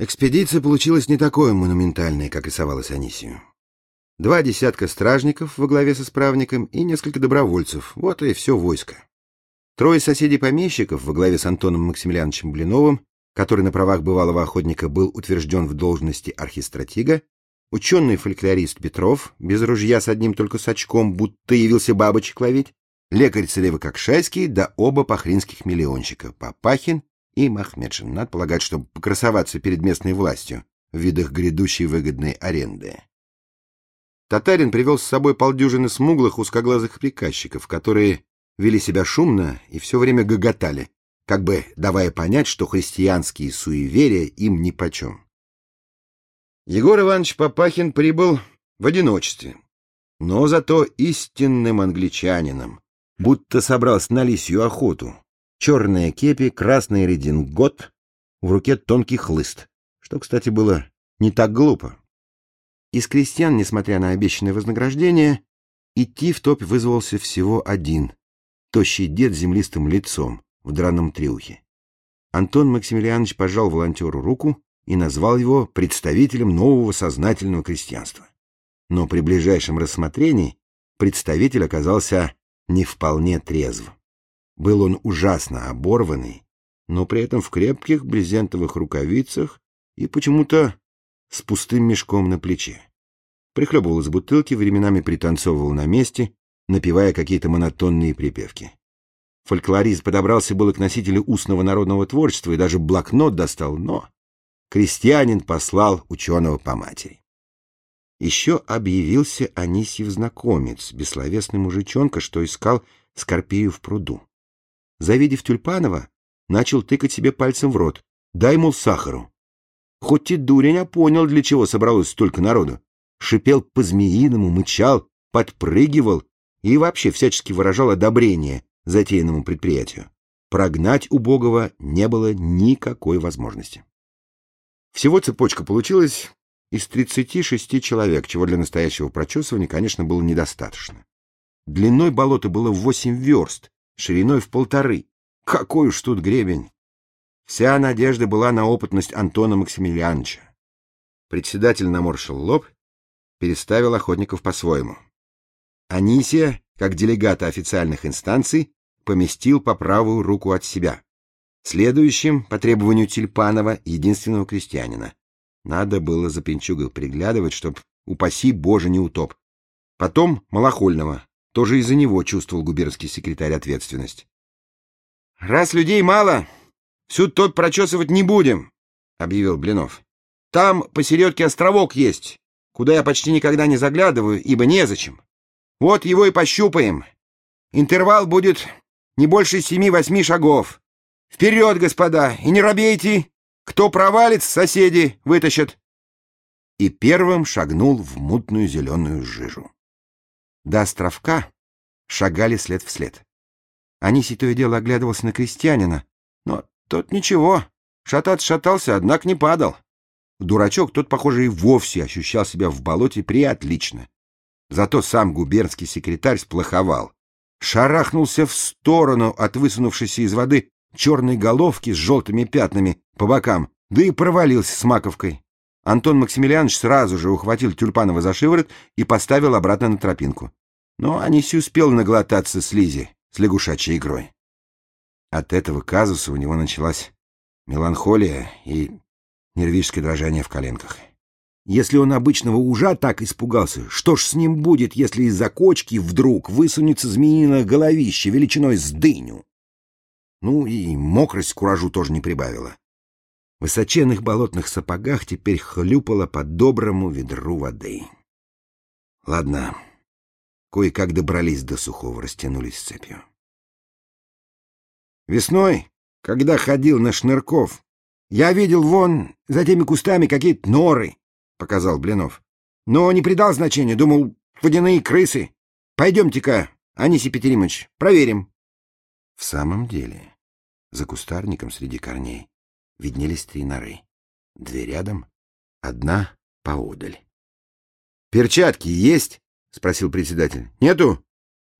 Экспедиция получилась не такой монументальной, как рисовалась Анисию. Два десятка стражников во главе со справником и несколько добровольцев. Вот и все войско. Трое соседей-помещиков во главе с Антоном Максимилиановичем Блиновым, который на правах бывалого охотника был утвержден в должности архистратига, ученый-фольклорист Петров, без ружья с одним только сачком, будто явился бабочек ловить, лекарь Целева Кокшайский, да оба пахринских миллионщика, Папахин и Махмедшин. Надо полагать, чтобы покрасоваться перед местной властью в видах грядущей выгодной аренды. Татарин привел с собой полдюжины смуглых узкоглазых приказчиков, которые вели себя шумно и все время гоготали, как бы давая понять, что христианские суеверия им нипочем. Егор Иванович Папахин прибыл в одиночестве, но зато истинным англичанином, будто собрался на лисью охоту, черная кепи, красный редингот, в руке тонкий хлыст, что, кстати, было не так глупо. Из крестьян, несмотря на обещанное вознаграждение, идти в топь вызвался всего один — тощий дед с землистым лицом в драном трюхе. Антон Максимилианович пожал волонтеру руку и назвал его представителем нового сознательного крестьянства. Но при ближайшем рассмотрении представитель оказался не вполне трезв. Был он ужасно оборванный, но при этом в крепких брезентовых рукавицах и почему-то с пустым мешком на плече. Прихлебывал из бутылки, временами пританцовывал на месте, напевая какие-то монотонные припевки. Фольклорист подобрался было к носителю устного народного творчества и даже блокнот достал, но крестьянин послал ученого по матери. Еще объявился Анисьев знакомец, бессловесный мужичонка, что искал Скорпею в пруду. Завидев Тюльпанова, начал тыкать себе пальцем в рот. Дай, мол, сахару. Хоть и дурень, а понял, для чего собралось столько народу. Шипел по-змеиному, мычал, подпрыгивал и вообще всячески выражал одобрение затеянному предприятию. Прогнать убогого не было никакой возможности. Всего цепочка получилась из 36 человек, чего для настоящего прочесывания, конечно, было недостаточно. Длиной болота было в 8 верст, шириной в полторы. Какой уж тут гребень! Вся надежда была на опытность Антона Максимилиановича. Председатель наморщил лоб, переставил охотников по-своему. Анисия, как делегата официальных инстанций, поместил по правую руку от себя. Следующим, по требованию Тюльпанова, единственного крестьянина. Надо было за пенчугой приглядывать, чтоб, упаси Боже, не утоп. Потом Малахольного, тоже из-за него чувствовал губернский секретарь ответственность. — Раз людей мало, всю топь прочесывать не будем, — объявил Блинов. — Там посередке островок есть, куда я почти никогда не заглядываю, ибо незачем. Вот его и пощупаем. Интервал будет не больше семи-восьми шагов. Вперед, господа, и не робейте! Кто провалится, соседи вытащат. И первым шагнул в мутную зеленую жижу. До островка шагали след в след. Анисий то и дело оглядывался на крестьянина, но тот ничего, шататься шатался, однако не падал. Дурачок тот, похоже, и вовсе ощущал себя в болоте приотлично. Зато сам губернский секретарь сплоховал. Шарахнулся в сторону от высунувшейся из воды черной головки с желтыми пятнами по бокам, да и провалился с маковкой. Антон Максимилианович сразу же ухватил Тюльпанова за шиворот и поставил обратно на тропинку. Но Аниси успел наглотаться слизи с лягушачьей игрой. От этого казуса у него началась меланхолия и нервическое дрожание в коленках. Если он обычного ужа так испугался, что ж с ним будет, если из-за кочки вдруг высунется змеиное головище величиной с дыню? Ну и мокрость куражу тоже не прибавила высоченных болотных сапогах теперь хлюпала по доброму ведру воды. Ладно, кое-как добрались до сухого, растянулись цепью. Весной, когда ходил на Шнырков, я видел вон за теми кустами какие-то норы, — показал Блинов. Но не придал значения, думал, водяные крысы. Пойдемте-ка, Анисий Петеримович, проверим. В самом деле, за кустарником среди корней виднелись три норы. Две рядом, одна поодаль. «Перчатки есть?» — спросил председатель. «Нету?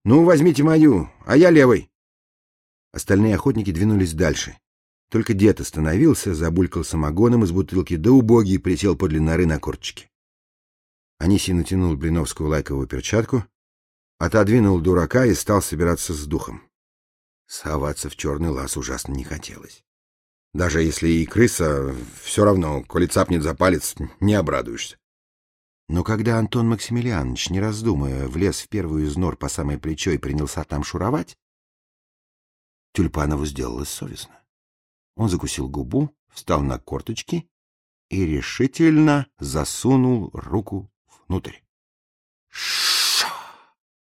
Ну, возьмите мою, а я левой». Остальные охотники двинулись дальше. Только дед остановился, забулькал самогоном из бутылки, да убогий присел подле норы на корточки. Анисий натянул блиновскую лайковую перчатку, отодвинул дурака и стал собираться с духом. Соваться в черный лаз ужасно не хотелось. Даже если и крыса, все равно, коли цапнет за палец, не обрадуешься. Но когда Антон Максимилианович, не раздумывая, влез в первую из нор по самое плечо и принялся там шуровать, Тюльпанову сделалось совестно. Он закусил губу, встал на корточки и решительно засунул руку внутрь.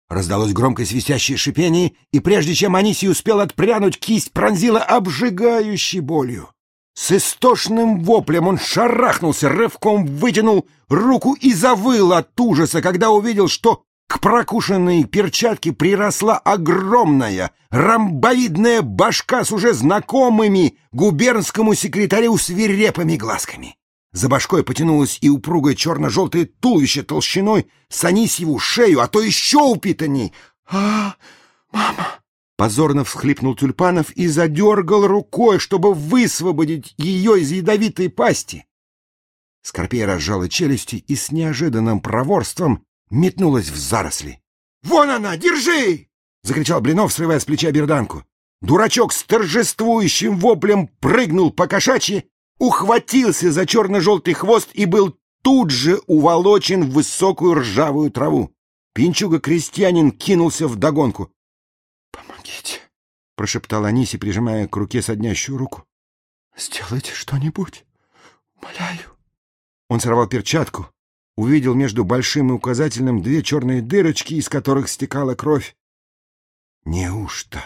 Раздалось громкое свистящее шипение, и прежде чем Анисий успел отпрянуть, кисть пронзила обжигающей болью. С истошным воплем он шарахнулся, рывком вытянул руку и завыл от ужаса, когда увидел, что к прокушенной перчатке приросла огромная ромбовидная башка с уже знакомыми губернскому секретарю свирепыми глазками. За башкой потянулось и упругое черно-желтое туловище толщиной с Анисьеву шею, а то еще упитанней. «А, мама!» Позорно всхлипнул Тюльпанов и задергал рукой, чтобы высвободить ее из ядовитой пасти. Скорпея разжала челюсти и с неожиданным проворством метнулась в заросли. «Вон она! Держи!» — закричал Блинов, срывая с плеча берданку. Дурачок с торжествующим воплем прыгнул по кошачьи, ухватился за черно-желтый хвост и был тут же уволочен в высокую ржавую траву. Пинчуга-крестьянин кинулся в догонку. «Помогите!» — прошептал Аниси, прижимая к руке соднящую руку. «Сделайте что-нибудь! Умоляю!» Он сорвал перчатку, увидел между большим и указательным две черные дырочки, из которых стекала кровь. Неужто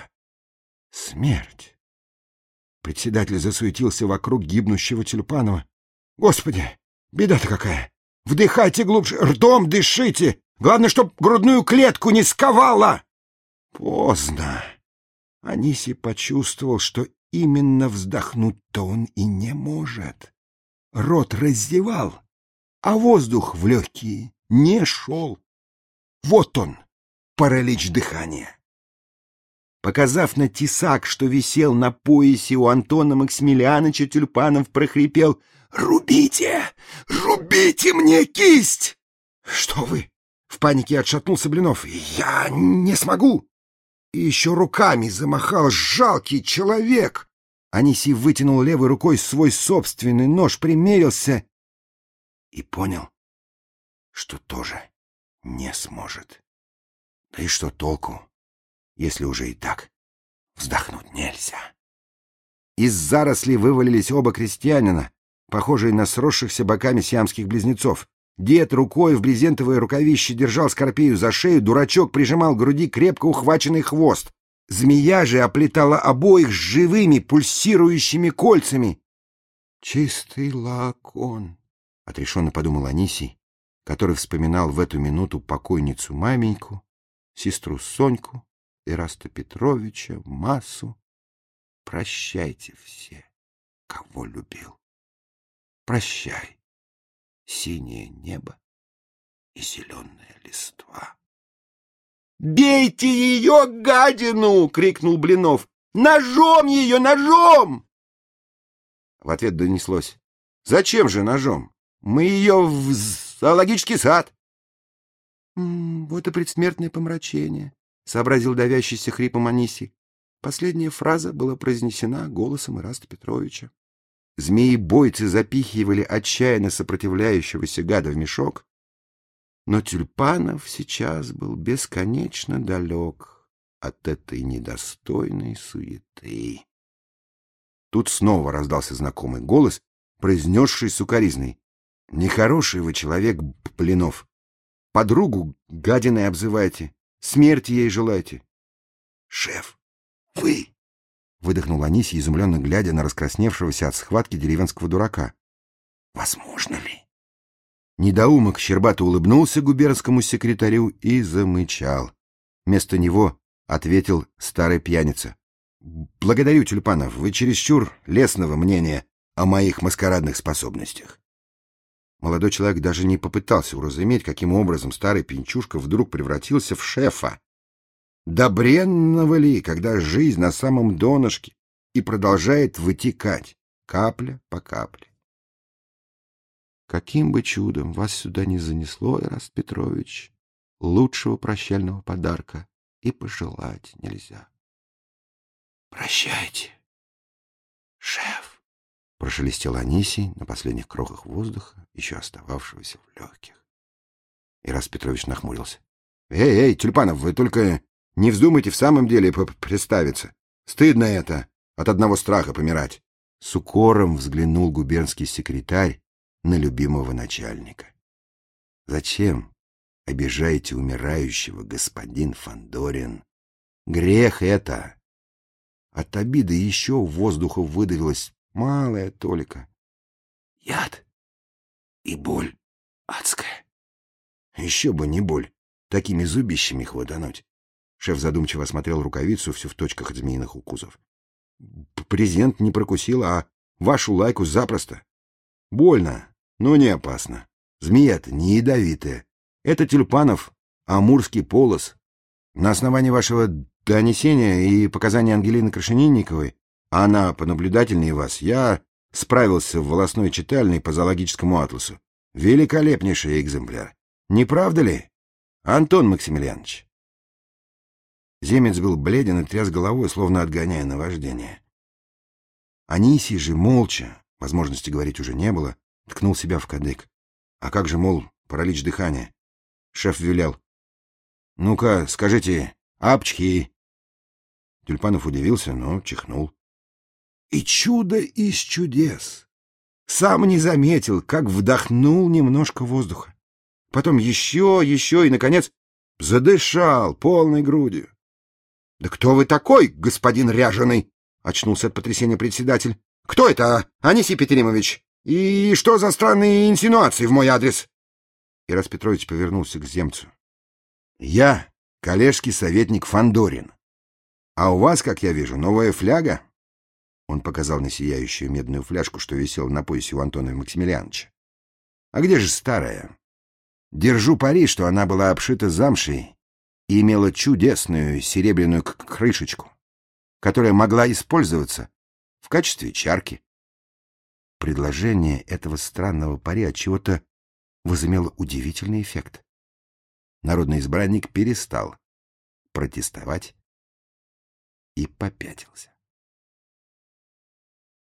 смерть? Председатель засуетился вокруг гибнущего Тюльпанова. Господи, беда-то какая! Вдыхайте глубже, ртом дышите! Главное, чтоб грудную клетку не сковало! Поздно. Аниси почувствовал, что именно вздохнуть-то он и не может. Рот раздевал, а воздух в легкие не шел. Вот он, паралич дыхания. Показав на тесак, что висел на поясе у Антона Максимилиановича, Тюльпанов прохрипел «Рубите! Рубите мне кисть!» «Что вы?» — в панике отшатнулся Блинов. «Я не смогу!» И еще руками замахал жалкий человек. Аниси вытянул левой рукой свой собственный нож, примерился и понял, что тоже не сможет. Да и что толку, если уже и так вздохнуть нельзя? Из зарослей вывалились оба крестьянина, похожие на сросшихся боками сиамских близнецов. Дед рукой в брезентовое рукавище держал Скорпею за шею, дурачок прижимал к груди крепко ухваченный хвост. Змея же оплетала обоих живыми пульсирующими кольцами. «Чистый лакон», — отрешенно подумал Анисий, который вспоминал в эту минуту покойницу маменьку, сестру Соньку, Ираста Петровича, Массу. Прощайте все, кого любил. Прощай, синее небо и зеленая листва. «Бейте ее, гадину!» — крикнул Блинов. «Ножом ее, ножом!» В ответ донеслось. «Зачем же ножом? Мы ее в зоологический сад. — Вот и предсмертное помрачение, — сообразил давящийся хрипом Аниси. Последняя фраза была произнесена голосом Ираста Петровича. Змеи-бойцы запихивали отчаянно сопротивляющегося гада в мешок, но Тюльпанов сейчас был бесконечно далек от этой недостойной суеты. Тут снова раздался знакомый голос, произнесший сукоризный. Нехороший вы человек, Блинов. Подругу гадиной обзывайте, смерти ей желайте. Шеф, вы! Выдохнул Анисий, изумленно глядя на раскрасневшегося от схватки деревенского дурака. Возможно ли? Недоумок щербато улыбнулся губернскому секретарю и замычал. Вместо него ответил старый пьяница. «Благодарю, Тюльпанов, вы чересчур лестного мнения о моих маскарадных способностях. Молодой человек даже не попытался уразуметь, каким образом старый пинчушка вдруг превратился в шефа. Да бренного ли, когда жизнь на самом донышке, и продолжает вытекать, капля по капле. Каким бы чудом вас сюда не занесло, Ираст Петрович, лучшего прощального подарка и пожелать нельзя. Прощайте, шеф, прошелестел Анисий на последних крохах воздуха, еще остававшегося в легких. Ираст Петрович нахмурился. Эй, эй, Тюльпанов, вы только не вздумайте в самом деле представиться. Стыдно это, от одного страха помирать. С укором взглянул губернский секретарь на любимого начальника. Зачем обижаете умирающего, господин Фандорин? Грех это. От обиды еще воздуха выдавилась малая толика. Яд и боль адская. Еще бы не боль, такими зубищами хватануть. Шеф задумчиво осмотрел рукавицу, всю в точках от змеиных укусов. Президент не прокусил, а вашу лайку запросто. Больно, но не опасно. Змея-то не ядовитая. Это тюльпанов, амурский полос. На основании вашего донесения и показаний Ангелины Крашенинниковой, а она понаблюдательнее вас, я справился в волосной читальной по зоологическому атласу. Великолепнейший экземпляр. Не правда ли, Антон Максимiliaнович? Земец был бледен и тряс головой, словно отгоняя наваждение. Анисий же молча, возможности говорить уже не было, ткнул себя в кадык. А как же, мол, паралич дыхания? Шеф велел. «Ну-ка, скажите, апчхи!» Тюльпанов удивился, но чихнул. И чудо из чудес! Сам не заметил, как вдохнул немножко воздуха. Потом еще, еще и, наконец, задышал полной грудью. — Да кто вы такой, господин Ряженый? — очнулся от потрясения председатель. — Кто это, Анисий Петеримович? И что за странные инсинуации в мой адрес? Ирас Петрович повернулся к земцу. — Я коллежский советник Фандорин. А у вас, как я вижу, новая фляга? Он показал на сияющую медную фляжку, что висела на поясе у Антона Максимилиановича. — А где же старая? Держу пари, что она была обшита замшей и имела чудесную серебряную крышечку, которая могла использоваться в качестве чарки. Предложение этого странного пари от чего-то возымело удивительный эффект. Народный избранник перестал протестовать и попятился.